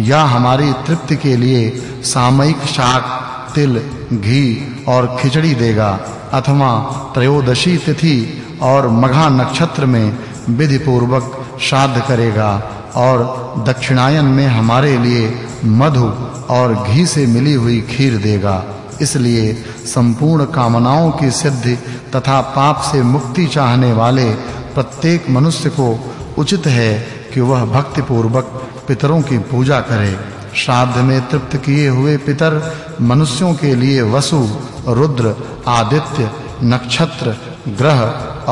या हमारी तृप्ति के लिए सामयिक शाक, तिल, घी और खिचड़ी देगा। अथवा त्रयोदशी तिथि और मघा नक्षत्र में विधि पूर्वक श्राद्ध करेगा और दक्षिणायन में हमारे लिए मधु और घी से मिली हुई खीर देगा। इसलिए संपूर्ण कामनाओं की सिद्धि तथा पाप से मुक्ति चाहने वाले प्रत्येक मनुष्य को उचित है कि वह भक्ति पूर्वक पितरों की पूजा करे। श्राद्ध में तृप्त किए हुए पितर मनुष्यों के लिए वसु, रुद्र, आदित्य, नक्षत्र, ग्रह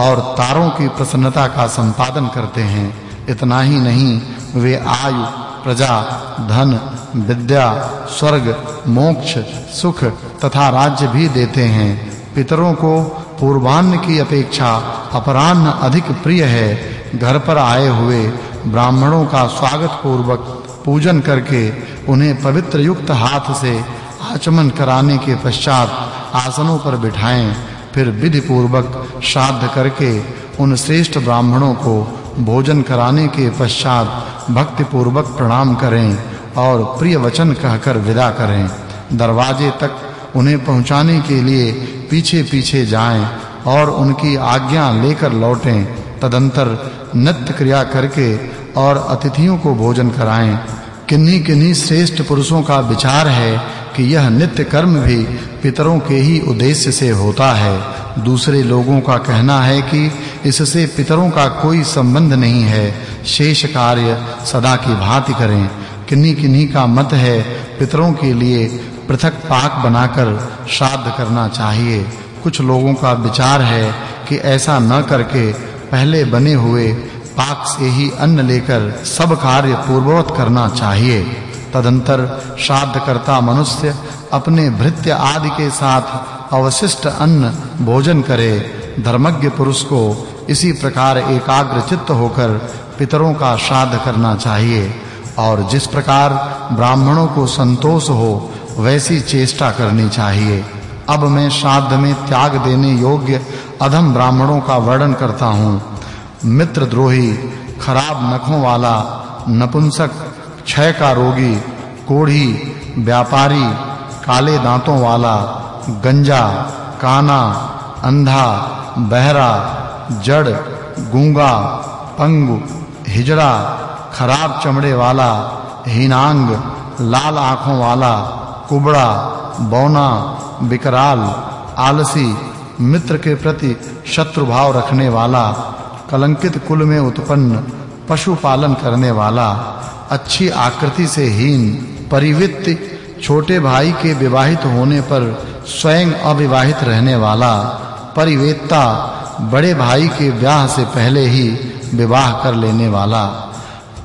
और तारों की प्रसन्नता का संपादन करते हैं। इतना ही नहीं, वे आयु, प्रजा, धन, विद्या, स्वर्ग, मोक्ष, सुख तथा राज्य भी देते हैं। पितरों को पूर्वान्न की अपेक्षा अपराह्न अधिक प्रिय है। घर पर आए हुए ब्राह्मणों का स्वागत पूर्वक पूजन करके उन्हें पवित्र युक्त हाथ से आचमन कराने के पश्चात आसनों पर बिठाएँ, फिर विधि पूर्वक श्राद्ध करके उन श्रेष्ठ ब्राह्मणों को भोजन कराने के पश्चात भक्ति पूर्वक प्रणाम करें और प्रिय वचन कहकर विदा करें। दरवाजे तक उन्हें पहुँचाने के लिए पीछे-पीछे जाएँ और उनकी आज्ञा लेकर लौटें। तदंतर नित्य क्रिया करके और अतिथियों को भोजन कराएँ। किन्हीं किन्हीं श्रेष्ठ पुरुषों का विचार है कि यह नित्य कर्म भी पितरों के ही उद्देश्य से होता है। दूसरे लोगों का कहना है कि इससे पितरों का कोई संबंध नहीं है। शेष कार्य सदा की भांति करें। किन्हीं किन्हीं का मत है पितरों के लिए पृथक पाक बनाकर श्राद्ध करना चाहिए। कुछ लोगों का विचार है कि ऐसा न करके पहले बने हुए पाक से ही अन्न लेकर सब कार्य पूर्ववत करना चाहिए। तदंतर श्राद्ध करता मनुष्य अपने भृत्य आदि के साथ अवशिष्ट अन्न भोजन करे। धर्मज्ञ पुरुष को इसी प्रकार एकाग्र चित्त होकर पितरों का श्राद्ध करना चाहिए और जिस प्रकार ब्राह्मणों को संतोष हो, वैसी चेष्टा करनी चाहिए। अब मैं श्राद्ध में त्याग देने योग्य अधम ब्राह्मणों का वर्णन करता हूँ। मित्रद्रोही, खराब नखों वाला, नपुंसक, क्षय का रोगी, कोढ़ी, व्यापारी, काले दांतों वाला, गंजा, काना, अंधा, बहरा, जड़, गूँगा, पंगु, हिजड़ा, खराब चमड़े वाला, हीनांग, लाल आँखों वाला, कुबड़ा, बौना विकराल, आलसी, मित्र के प्रति शत्रु भाव रखने वाला, कलंकित कुल में उत्पन्न पशु पालन करने वाला, अच्छी आकृति से हीन, परिवित्त, छोटे भाई के विवाहित होने पर स्वयं अविवाहित रहने वाला, परिवेत्ता, बड़े भाई के ब्याह से पहले ही विवाह कर लेने वाला,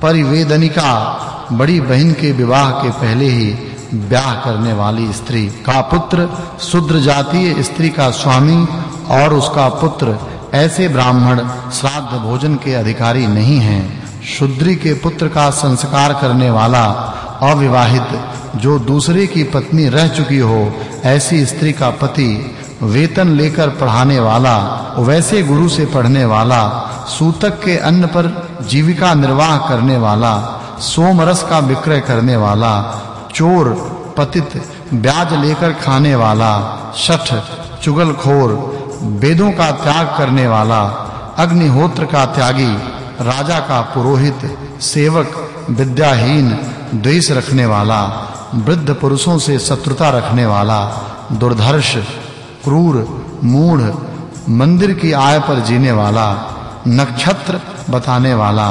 परिवेदनिका, बड़ी बहन के विवाह के पहले ही ब्याह करने वाली स्त्री का पुत्र शूद्र जातीय स्त्री का स्वामी और उसका पुत्र, ऐसे ब्राह्मण श्राद्ध भोजन के अधिकारी नहीं हैं। शूद्री के पुत्र का संस्कार करने वाला अविवाहित, जो दूसरे की पत्नी रह चुकी हो, ऐसी स्त्री का पति, वेतन लेकर पढ़ाने वाला, वैसे गुरु से पढ़ने वाला, सूतक के अन्न पर जीविका निर्वाह करने वाला, सोमरस का विक्रय करने वाला चोर, पतित, ब्याज लेकर खाने वाला, शठ, चुगलखोर, वेदों का त्याग करने वाला, अग्निहोत्र का त्यागी, राजा का पुरोहित, सेवक, विद्याहीन, द्वेष रखने वाला, वृद्ध पुरुषों से शत्रुता रखने वाला, दुर्धर्ष, क्रूर, मूढ़, मंदिर की आय पर जीने वाला, नक्षत्र बताने वाला,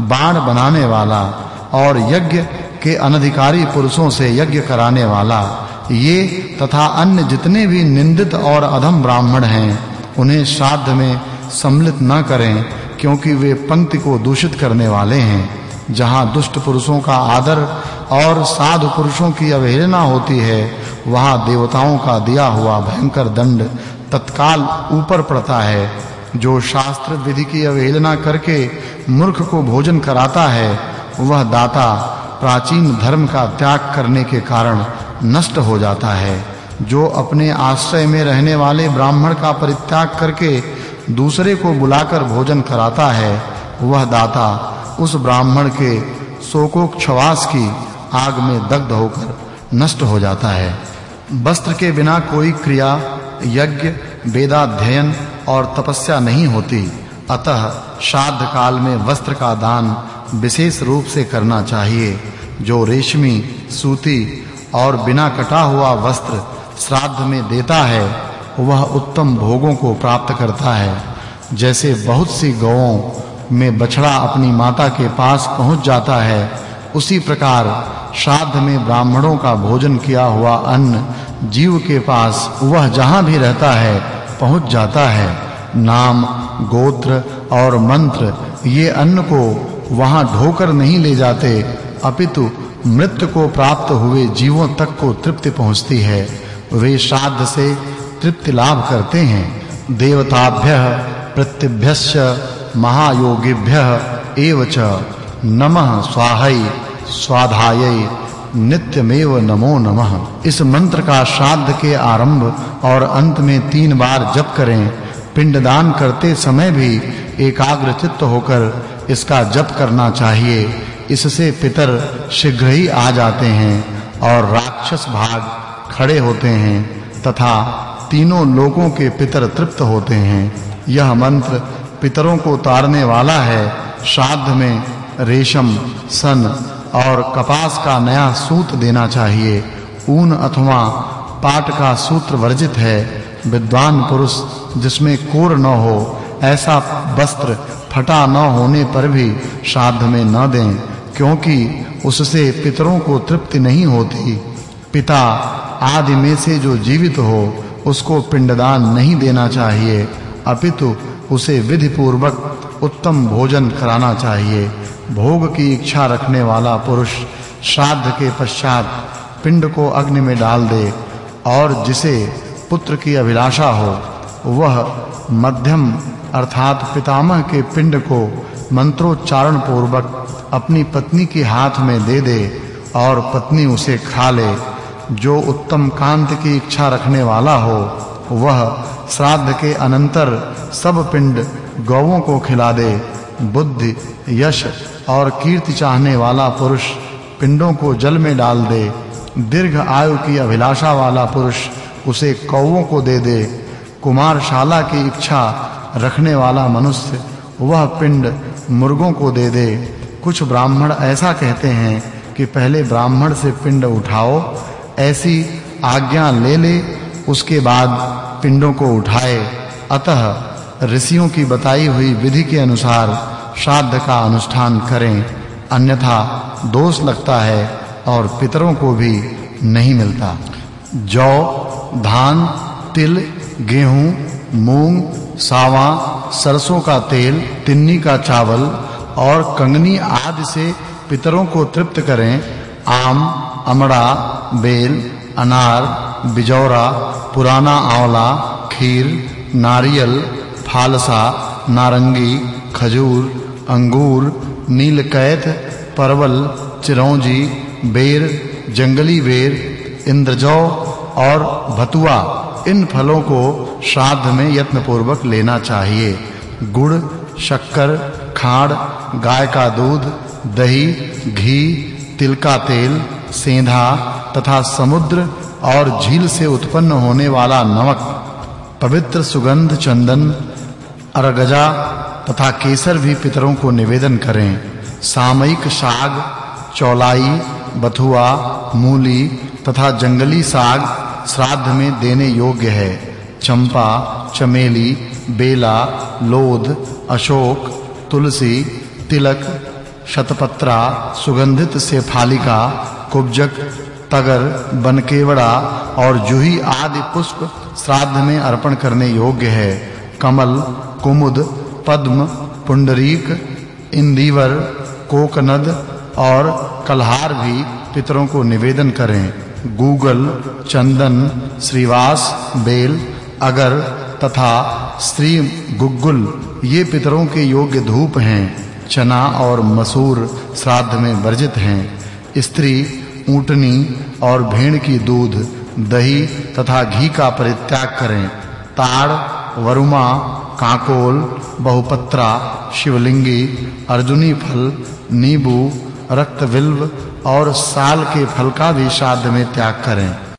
बाण बनाने वाला और यज्ञ के अनधिकारी पुरुषों से यज्ञ कराने वाला, ये तथा अन्य जितने भी निंदित और अधम ब्राह्मण हैं, उन्हें श्राद्ध में सम्मिलित न करें, क्योंकि वे पंक्ति को दूषित करने वाले हैं। जहाँ दुष्ट पुरुषों का आदर और साधु पुरुषों की अवहेलना होती है, वहाँ देवताओं का दिया हुआ भयंकर दंड तत्काल ऊपर पड़ता है। जो शास्त्र विधि की अवहेलना करके मूर्ख को भोजन कराता है, वह दाता प्राचीन धर्म का त्याग करने के कारण नष्ट हो जाता है। जो अपने आश्रय में रहने वाले ब्राह्मण का परित्याग करके दूसरे को बुलाकर भोजन कराता है, वह दाता उस ब्राह्मण के शोकोक्षवास की आग में दग्ध होकर नष्ट हो जाता है। वस्त्र के बिना कोई क्रिया, यज्ञ, वेदाध्ययन और तपस्या नहीं होती। अतः श्राद्ध काल में वस्त्र का दान विशेष रूप से करना चाहिए, जो रेशमी, सूती और बिना कटा हुआ वस्त्र श्राद्ध में देता है, वह उत्तम भोगों को प्राप्त करता है। जैसे बहुत सी गौओं में बछड़ा अपनी माता के पास पहुँच जाता है, उसी प्रकार श्राद्ध में ब्राह्मणों का भोजन किया हुआ अन्न जीव के पास वह जहाँ भी रहता है, पहुँच जाता है। नाम, गोत्र और मंत्र, ये अन्न को वहाँ ढोकर नहीं ले जाते, अपितु मृत्यु को प्राप्त हुए जीवों तक को तृप्ति पहुँचती है। वे श्राद्ध से तृप्ति लाभ करते हैं। देवताभ्य प्रत्यभ्यश्च महायोगिभ्य एव च नमः स्वाहै स्वाधायै नित्यमेव नमो नमः। इस मंत्र का श्राद्ध के आरंभ और अंत में तीन बार जप करें। पिंडदान करते समय भी एकाग्र चित्त होकर इसका जप करना चाहिए। इससे पितर शीघ्र ही आ जाते हैं और राक्षस भाग खड़े होते हैं तथा तीनों लोगों के पितर तृप्त होते हैं। यह मंत्र पितरों को तारने वाला है। श्राद्ध में रेशम, सन और कपास का नया सूत देना चाहिए। ऊन अथवा पाट का सूत्र वर्जित है। विद्वान पुरुष जिसमें कोर न हो, ऐसा वस्त्र फटा न होने पर भी श्राद्ध में न दें, क्योंकि उससे पितरों को तृप्ति नहीं होती। पिता आदि में से जो जीवित हो, उसको पिंडदान नहीं देना चाहिए। अपितु उसे विधि पूर्वक उत्तम भोजन कराना चाहिए। भोग की इच्छा रखने वाला पुरुष श्राद्ध के पश्चात पिंड को अग्नि में डाल दे, और जिसे पुत्र की अभिलाषा हो, वह मध्यम अर्थात पितामह के पिंड को मंत्रोच्चारण पूर्वक अपनी पत्नी के हाथ में दे दे और पत्नी उसे खा ले। जो उत्तम कांत की इच्छा रखने वाला हो, वह श्राद्ध के अनंतर सब पिंड गौओं को खिला दे। बुद्धि, यश और कीर्ति चाहने वाला पुरुष पिंडों को जल में डाल दे। दीर्घ आयु की अभिलाषा वाला पुरुष उसे कौओं को दे दे। कुमारशाला की इच्छा रखने वाला मनुष्य वह पिंड मुर्गों को दे दे। कुछ ब्राह्मण ऐसा कहते हैं कि पहले ब्राह्मण से पिंड उठाओ, ऐसी आज्ञा ले ले, उसके बाद पिंडों को उठाए। अतः ऋषियों की बताई हुई विधि के अनुसार श्राद्ध का अनुष्ठान करें, अन्यथा दोष लगता है और पितरों को भी नहीं मिलता। जौ धान, तिल, गेहूँ, मूंग, सावा, सरसों का तेल, तिन्नी का चावल और कंगनी आदि से पितरों को तृप्त करें। आम, अमड़ा, बेल, अनार, बिजौरा, पुराना आंवला, खीर, नारियल, फालसा, नारंगी, खजूर, अंगूर, नीलकैत, परवल, चिरौंजी, बेर, जंगली बेर, इंद्रजौ और भतुआ, इन फलों को श्राद्ध में यत्न पूर्वक लेना चाहिए। गुड़, शक्कर, खाड़, गाय का दूध, दही, घी तिल का तेल, सेंधा तथा समुद्र और झील से उत्पन्न होने वाला नमक, पवित्र सुगंध चंदन, अरगजा तथा केसर भी पितरों को निवेदन करें। सामयिक साग, चौलाई बथुआ, मूली तथा जंगली साग श्राद्ध में देने योग्य है। चंपा, चमेली, बेला लोध अशोक, तुलसी, तिलक, शतपत्रा, सुगंधित से फालिका कुब्जक, तगर, बनकेवड़ा और जूही आदि पुष्प श्राद्ध में अर्पण करने योग्य है। कमल, कुमुद, पद्म, पुंडरीक, इंदीवर, कोकनद और कलहार भी पितरों को निवेदन करें। गूगल, चंदन, श्रीवास, बेल, अगर तथा श्री गुग्गुल, ये पितरों के योग्य धूप हैं। चना और मसूर श्राद्ध में वर्जित हैं। स्त्री, ऊंटनी और भेड़ की दूध, दही तथा घी का परित्याग करें। ताड़, वरुमा, काकोल, बहुपत्रा, शिवलिंगी, अर्जुनी फल, नींबू रक्त विल्व और साल के फल का भी श्राद्ध में त्याग करें।